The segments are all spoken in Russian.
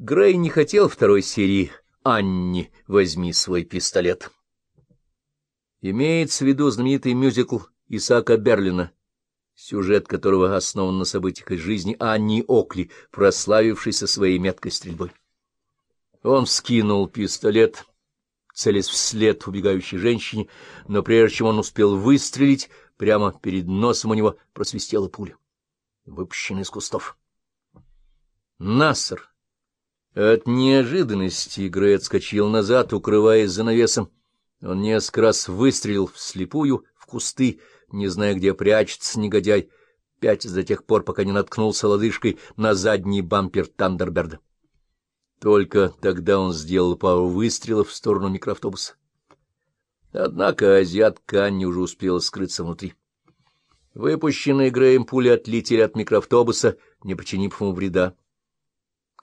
Грей не хотел второй серии «Анни, возьми свой пистолет». Имеется в виду знаменитый мюзикл Исаака Берлина, сюжет которого основан на событиях из жизни Анни Окли, прославившейся своей меткой стрельбой. Он скинул пистолет, целясь вслед убегающей женщине, но прежде чем он успел выстрелить, прямо перед носом у него просвистела пуля, выпущенная из кустов. Наср! От неожиданности Грей отскочил назад, укрываясь за навесом. Он несколько раз выстрелил вслепую в кусты, не зная, где прячется негодяй, пять до тех пор, пока не наткнулся лодыжкой на задний бампер Тандерберда. Только тогда он сделал пару выстрелов в сторону микроавтобуса. Однако азиатка Анни уже успела скрыться внутри. Выпущенные Греем пули отлетели от микроавтобуса, не причинив ему вреда.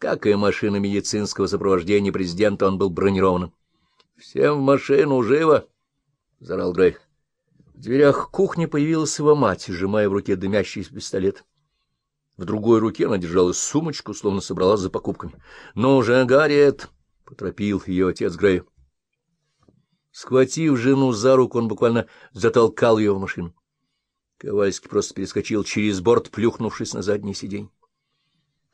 Как и машина медицинского сопровождения президента, он был бронированным. — Всем в машину, живо! — заорал Грей. В дверях кухни появилась его мать, сжимая в руке дымящийся пистолет. В другой руке она держала сумочку, словно собралась за покупками. — Ну же, Гарриет! — поторопил ее отец Грея. Схватив жену за руку, он буквально затолкал ее в машину. Ковальский просто перескочил через борт, плюхнувшись на заднее сиденье.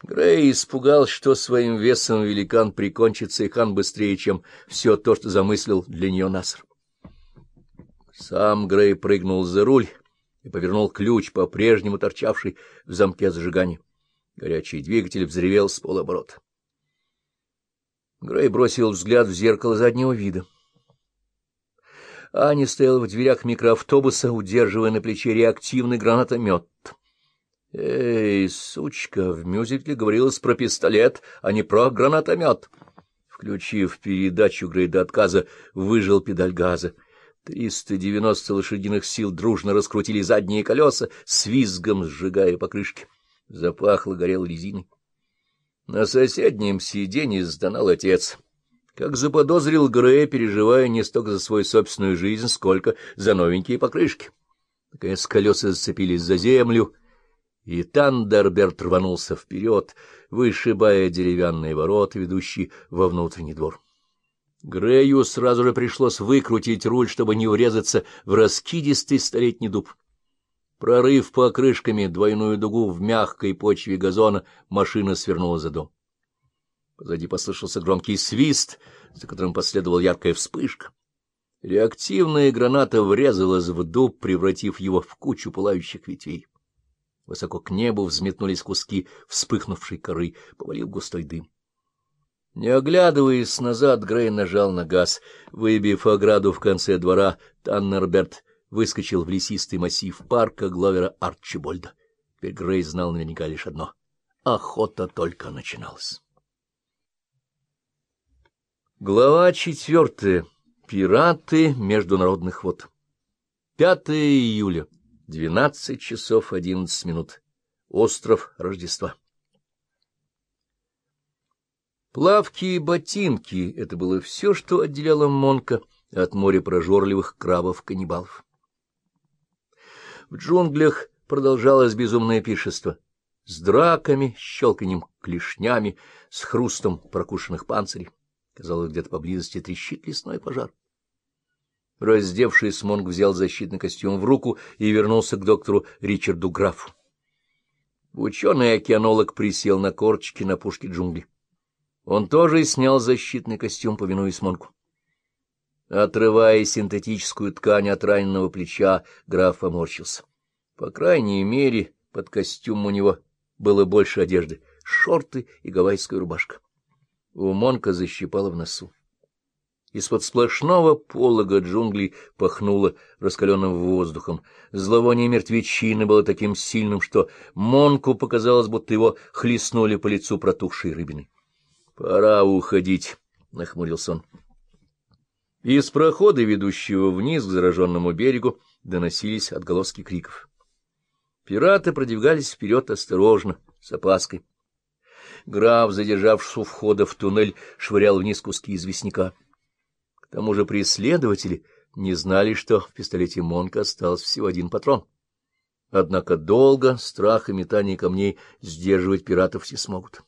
Грей испугался, что своим весом великан прикончит Сейхан быстрее, чем все то, что замыслил для нее Наср. Сам Грей прыгнул за руль и повернул ключ, по-прежнему торчавший в замке зажигания. Горячий двигатель взревел с полоборота. Грей бросил взгляд в зеркало заднего вида. Аня стояла в дверях микроавтобуса, удерживая на плече реактивный гранатомет. Эй, сучка, в мюзикле говорилось про пистолет, а не про гранатомет. Включив передачу, Грей до отказа выжил педаль газа. Триста девяносто лошадиных сил дружно раскрутили задние колеса, с визгом сжигая покрышки. Запахло горелой резиной. На соседнем сиденье сдонал отец. Как заподозрил Грея, переживая не столько за свою собственную жизнь, сколько за новенькие покрышки. Наконец колеса зацепились за землю — и Тандерберт рванулся вперед, вышибая деревянные ворота, ведущие во внутренний двор. Грею сразу же пришлось выкрутить руль, чтобы не урезаться в раскидистый столетний дуб. Прорыв покрышками двойную дугу в мягкой почве газона, машина свернула за дом. Позади послышался громкий свист, за которым последовала яркая вспышка. Реактивная граната врезалась в дуб, превратив его в кучу пылающих ветвей. Высоко к небу взметнулись куски вспыхнувшей коры, повалил густой дым. Не оглядываясь назад, Грей нажал на газ. Выбив ограду в конце двора, Таннерберт выскочил в лесистый массив парка Гловера Арчибольда. Теперь Грей знал наверняка лишь одно — охота только начиналась. Глава четвертая. Пираты международных вод. 5 июля. Двенадцать часов одиннадцать минут. Остров Рождества. Плавки и ботинки — это было все, что отделяло Монка от моря прожорливых крабов-каннибалов. В джунглях продолжалось безумное пишество с драками, щелканьем клешнями, с хрустом прокушенных панцирей. Казалось, где-то поблизости трещит лесной пожар. Раздевшись, Монг взял защитный костюм в руку и вернулся к доктору Ричарду Графу. Ученый-океанолог присел на корчики на пушке джунглей. Он тоже снял защитный костюм, повинуясь Монку. Отрывая синтетическую ткань от раненого плеча, граф поморщился. По крайней мере, под костюм у него было больше одежды — шорты и гавайская рубашка. У Монка защипало в носу. Из-под сплошного полога джунглей пахнуло раскаленным воздухом. Зловоние мертвечины было таким сильным, что Монку показалось, будто его хлестнули по лицу протухшей рыбиной. — Пора уходить, — нахмурился он. Из прохода, ведущего вниз к зараженному берегу, доносились отголоски криков. Пираты продвигались вперед осторожно, с опаской. Граф, задержавшись у входа в туннель, швырял вниз куски известняка. К тому же преследователи не знали, что в пистолете Монка остался всего один патрон. Однако долго страх и метание камней сдерживать пиратов не смогут.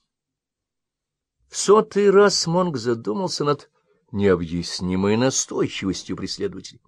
В сотый раз Монг задумался над необъяснимой настойчивостью преследователей.